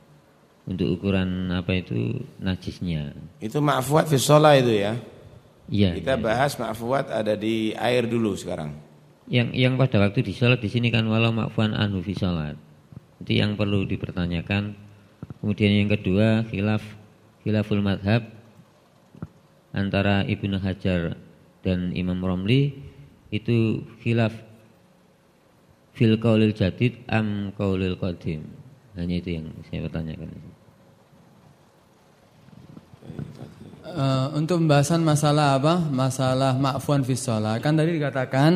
untuk ukuran apa itu najisnya. Itu ma'fuat fi itu ya. Iya. Kita ya. bahas ma'fuat ada di air dulu sekarang. Yang yang pada waktu di sholat di sini kan walau ma'fuan anu fi sholat. Itu yang perlu dipertanyakan. Kemudian yang kedua khilaf khilaful madhab antara Ibnu Hajar dan Imam Romli itu khilaf fil qaulil jadid am qaulil qadim. Hanya itu yang saya pertanyakan. Uh, untuk pembahasan masalah apa? Masalah ma'fuan fi Kan tadi dikatakan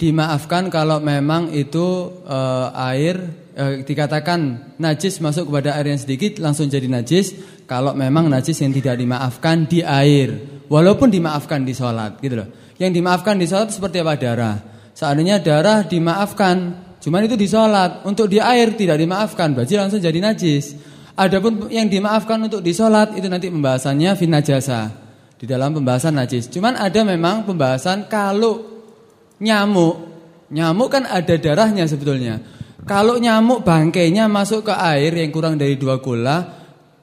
dimaafkan kalau memang itu uh, air uh, dikatakan najis masuk kepada air yang sedikit langsung jadi najis kalau memang najis yang tidak dimaafkan di air walaupun dimaafkan di sholat gitu loh. Yang dimaafkan di sholat seperti apa darah. Seandainya darah dimaafkan cuman itu di sholat untuk di air tidak dimaafkan berarti langsung jadi najis. Adapun yang dimaafkan untuk disolat itu nanti pembahasannya fin najasa di dalam pembahasan najis. Cuman ada memang pembahasan kalau nyamuk, nyamuk kan ada darahnya sebetulnya. Kalau nyamuk bangkainya masuk ke air yang kurang dari dua gula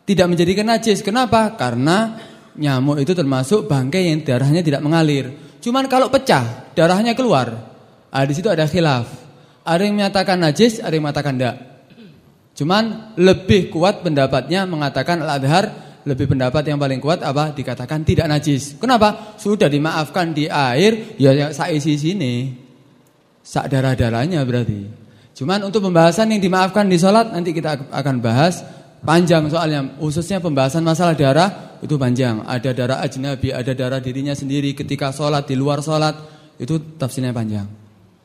tidak menjadikan najis. Kenapa? Karena nyamuk itu termasuk bangkai yang darahnya tidak mengalir. Cuman kalau pecah, darahnya keluar. Ah, di situ ada khilaf. Ada yang menyatakan najis, ada yang mengatakan tidak. Cuman lebih kuat pendapatnya mengatakan al-adhar lebih pendapat yang paling kuat apa dikatakan tidak najis. Kenapa? Sudah dimaafkan di air, ya, ya sak isi sini. Sak darah-darahnya berarti. Cuman untuk pembahasan yang dimaafkan di sholat nanti kita akan bahas panjang soalnya. Khususnya pembahasan masalah darah itu panjang. Ada darah ajnabi, ada darah dirinya sendiri ketika sholat, di luar sholat. Itu tafsirnya panjang.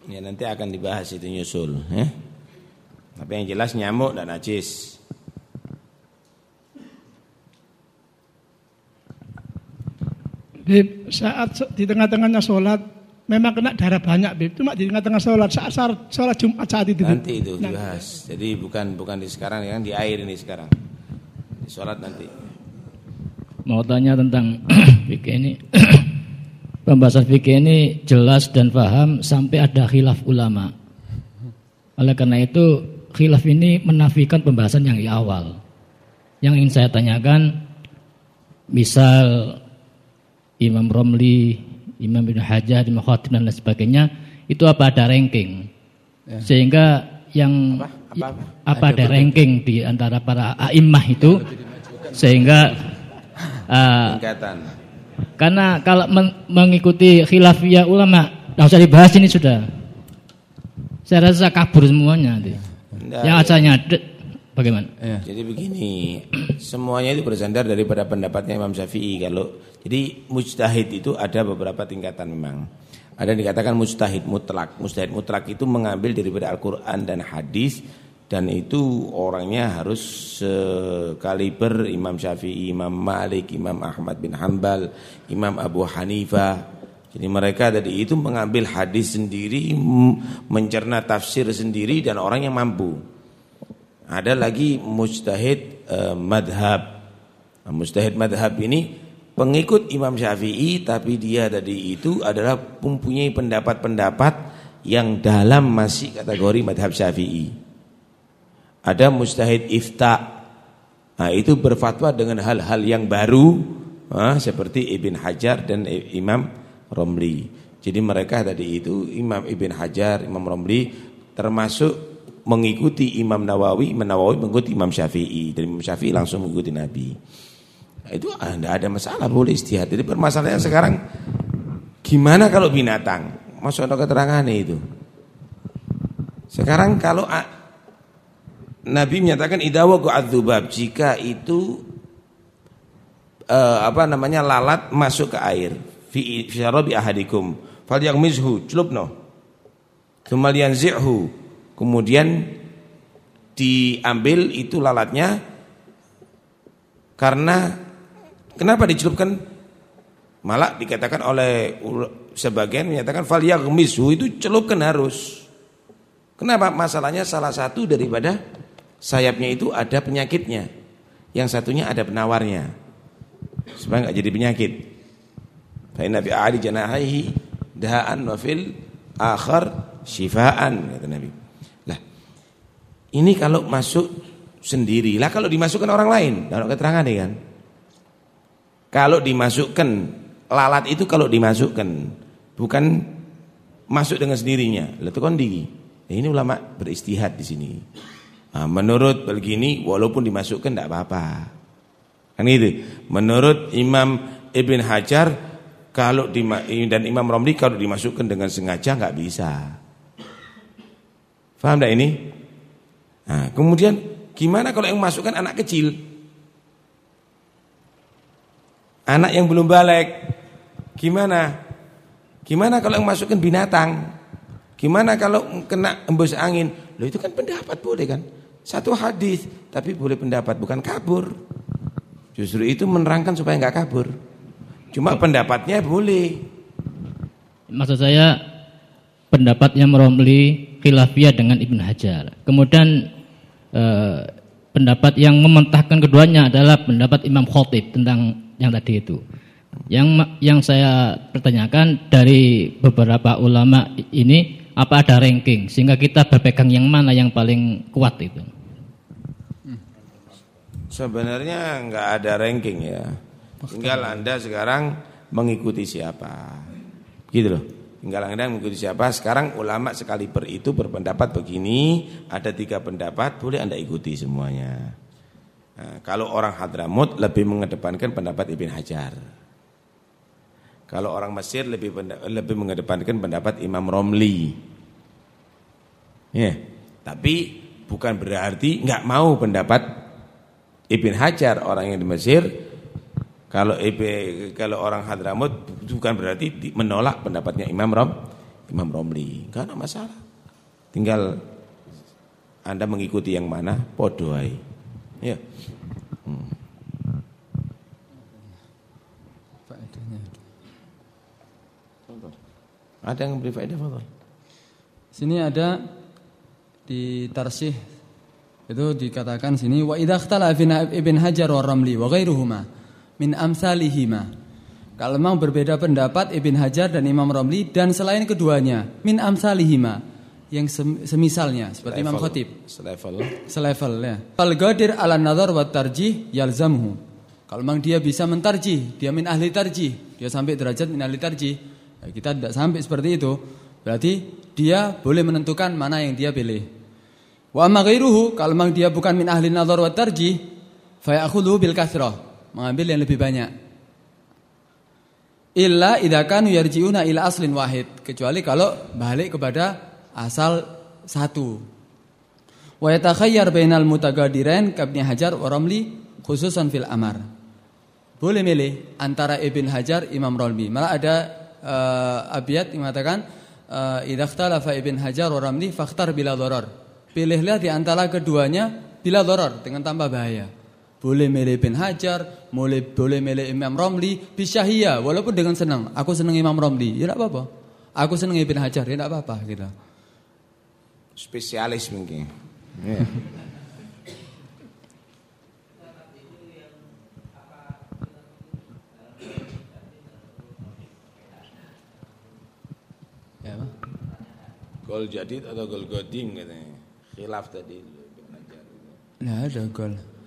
Ya nanti akan dibahas itu nyusul. Eh? Tapi yang jelas nyamuk dan najis. Bib, saat di tengah-tengahnya sholat memang kena darah banyak Bib. Cuma di tengah-tengah sholat saat, sholat Jumat saat itu. Bib. Nanti itu dibahas. Jadi bukan bukan di sekarang ya, di air ini sekarang. Di sholat nanti. Mau tanya tentang fikih ini. Pembahasan fikih ini jelas dan paham sampai ada khilaf ulama. Oleh karena itu khilaf ini menafikan pembahasan yang di awal. Yang ingin saya tanyakan, misal Imam Romli, Imam Ibn Hajar, Imam Khatib dan lain sebagainya, itu apa ada ranking? Ya. Sehingga yang apa, apa, apa? apa ada ranking di antara para a'immah itu, sehingga uh, karena kalau mengikuti khilafiyah ulama, tidak usah dibahas ini sudah. Saya rasa kabur semuanya nanti. Nah, yang asalnya bagaimana? Ya. Jadi begini, semuanya itu bersandar daripada pendapatnya Imam Syafi'i. Kalau jadi mujtahid itu ada beberapa tingkatan memang. Ada yang dikatakan mujtahid mutlak. Mujtahid mutlak itu mengambil daripada Al-Qur'an dan hadis dan itu orangnya harus sekaliber Imam Syafi'i, Imam Malik, Imam Ahmad bin Hambal, Imam Abu Hanifah, jadi mereka tadi itu mengambil hadis sendiri, mencerna tafsir sendiri dan orang yang mampu. Ada lagi mujtahid uh, madhab. Nah, mujtahid madhab ini pengikut Imam Syafi'i tapi dia tadi itu adalah mempunyai pendapat-pendapat yang dalam masih kategori madhab Syafi'i. Ada mujtahid ifta. Nah, itu berfatwa dengan hal-hal yang baru nah, seperti Ibn Hajar dan Imam Romli. Jadi mereka tadi itu Imam Ibn Hajar, Imam Romli termasuk mengikuti Imam Nawawi, Imam Nawawi mengikuti Imam Syafi'i, dan Imam Syafi'i langsung mengikuti Nabi. Nah, itu tidak ada masalah, boleh istihad. Jadi permasalahannya sekarang gimana kalau binatang? Masuk ada keterangan itu. Sekarang kalau Nabi menyatakan idawa adzubab jika itu uh, apa namanya lalat masuk ke air fi syarabi ahadikum. Falyaghmizhu celupno. Thumma yanzi'hu kemudian diambil itu lalatnya. Karena kenapa dicelupkan? Malah dikatakan oleh sebagian menyatakan falyaghmizhu itu celupkan harus. Kenapa? Masalahnya salah satu daripada sayapnya itu ada penyakitnya. Yang satunya ada penawarnya. Supaya nggak jadi penyakit Inna fi ahadi janahihi da'an wa fil akhar shifaan kata Nabi. Lah, ini kalau masuk sendiri. Lah kalau dimasukkan orang lain, dalam keterangan ya kan. Kalau dimasukkan lalat itu kalau dimasukkan bukan masuk dengan sendirinya. Lah itu kondisi. Nah, ini ulama beristihad di sini. Nah, menurut begini walaupun dimasukkan tidak apa-apa. Kan itu. Menurut Imam Ibn Hajar kalau di, dan Imam Romli kalau dimasukkan dengan sengaja nggak bisa. Faham tidak ini? Nah, kemudian gimana kalau yang masukkan anak kecil? Anak yang belum balik. Gimana? Gimana kalau yang masukkan binatang? Gimana kalau kena embus angin? Loh itu kan pendapat boleh kan? Satu hadis, tapi boleh pendapat bukan kabur. Justru itu menerangkan supaya nggak kabur. Cuma pendapatnya boleh. Maksud saya pendapatnya meromli khilafiyah dengan Ibn Hajar. Kemudian eh, pendapat yang mementahkan keduanya adalah pendapat Imam Khotib tentang yang tadi itu. Yang yang saya pertanyakan dari beberapa ulama ini apa ada ranking sehingga kita berpegang yang mana yang paling kuat itu? Sebenarnya nggak ada ranking ya. Tinggal Anda sekarang mengikuti siapa. Gitu loh. Tinggal Anda mengikuti siapa. Sekarang ulama sekali per itu berpendapat begini, ada tiga pendapat, boleh Anda ikuti semuanya. Nah, kalau orang Hadramut lebih mengedepankan pendapat Ibn Hajar. Kalau orang Mesir lebih lebih mengedepankan pendapat Imam Romli. Ya, tapi bukan berarti nggak mau pendapat Ibn Hajar orang yang di Mesir kalau Ibn, kalau orang Hadramut bukan berarti menolak pendapatnya Imam Rom Imam Romli. Karena masalah. Tinggal anda mengikuti yang mana podoai ya. Hmm. ada. Yang beri faedah Fadol? Sini ada di tarsih itu dikatakan sini wa idza ikhtala Ibn Hajar wa Ramli wa ghairuhuma min amsalihima. Kalau memang berbeda pendapat Ibn Hajar dan Imam Ramli dan selain keduanya min amsalihima yang semisalnya seperti Imam Khatib. Selevel. Selevel ya. Fal gadir ala nazar wa tarjih yalzamhu. Kalau memang dia bisa mentarjih, dia min ahli tarjih, dia sampai derajat min ahli tarjih. Ya, kita tidak sampai seperti itu. Berarti dia boleh menentukan mana yang dia pilih. Wa amma ghairuhu kalau memang dia bukan min ahli nazar wa tarjih fa ya'khudhu bil kathrah, mengambil yang lebih banyak. Illa idza kanu yarji'una ila aslin wahid, kecuali kalau balik kepada asal satu. Wa yatakhayyar bainal mutagadirin kabni Hajar wa Ramli khususan fil amar. Boleh milih antara Ibn Hajar, Imam Ramli. Malah ada uh, abiyat yang mengatakan uh, idza ikhtalafa Ibn Hajar wa Ramli fakhtar bila dharar. Pilihlah di antara keduanya bila doror dengan tambah bahaya. Boleh milih bin Hajar, boleh boleh milih Imam Romli, bisyahiyah walaupun dengan senang. Aku senang Imam Romli, ya tidak apa-apa. Aku senang Ibn Hajar, ya tidak apa-apa gitu. Spesialis mungkin. Yeah. Ya, Gol jadid atau gol godim katanya. Khilaf tadi Nah ada gol.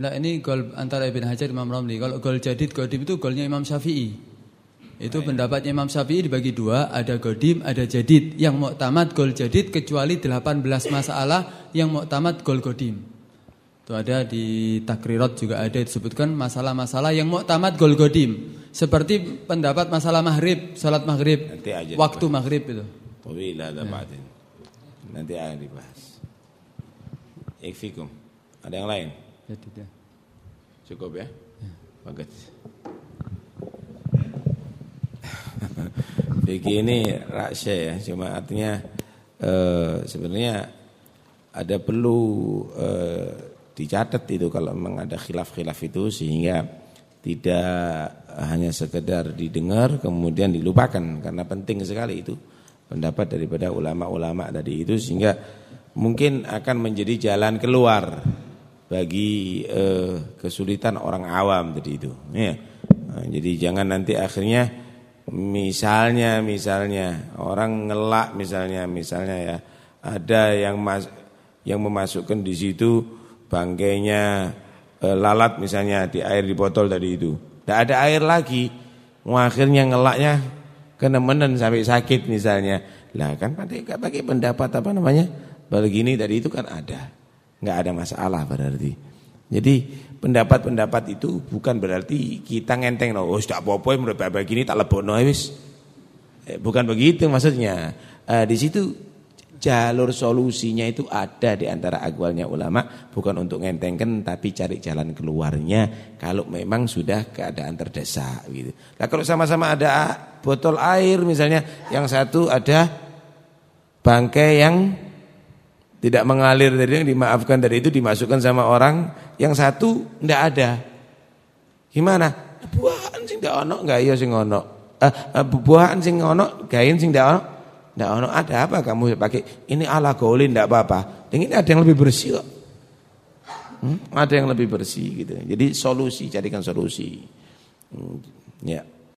Nah ini gol antara Ibn Hajar Imam Romli. Kalau gol jadid godim itu golnya Imam Syafi'i. Itu pendapatnya Imam Syafi'i dibagi dua, ada godim, ada jadid. Yang mau tamat gol jadid kecuali 18 masalah yang mau tamat gol godim. Itu ada di takrirat juga ada disebutkan masalah-masalah yang mau tamat gol godim. Seperti pendapat masalah maghrib, salat maghrib, waktu maghrib itu. ada nah. Nanti akan dibahas. Ikfikum. Ada yang lain? Ya, tidak. Cukup ya? ya. Bagus. Fikih ini ya, cuma artinya eh, sebenarnya ada perlu eh, dicatat itu kalau memang ada khilaf-khilaf itu sehingga tidak hanya sekedar didengar kemudian dilupakan karena penting sekali itu pendapat daripada ulama-ulama tadi itu sehingga mungkin akan menjadi jalan keluar bagi eh, kesulitan orang awam tadi itu. Ya. Nah, jadi jangan nanti akhirnya misalnya misalnya orang ngelak misalnya misalnya ya ada yang mas, yang memasukkan di situ bangkainya eh, lalat misalnya di air di botol tadi itu. Tidak ada air lagi, akhirnya ngelaknya kenemenan sampai sakit misalnya. Lah kan pakai pendapat apa namanya? begini tadi itu kan ada. Nggak ada masalah berarti. Jadi pendapat-pendapat itu bukan berarti kita ngenteng no, oh tidak apa-apa menurut begini tak lebokno wis. Eh, bukan begitu maksudnya. Eh, di situ jalur solusinya itu ada di antara akwalnya ulama bukan untuk ngentengkan tapi cari jalan keluarnya kalau memang sudah keadaan terdesak gitu. Nah kalau sama-sama ada botol air misalnya yang satu ada bangkai yang tidak mengalir dari yang dimaafkan dari itu dimasukkan sama orang yang satu tidak ada. Gimana? Buahan sing ndak ono enggak iya sing ono. Eh, eh buahan sing ono gain sing ndak ono. Ndak ono ada apa kamu pakai ini ala golin ndak apa-apa. Ini ada yang lebih bersih kok. Hmm? Ada yang lebih bersih gitu. Jadi solusi carikan solusi. Hmm, ya.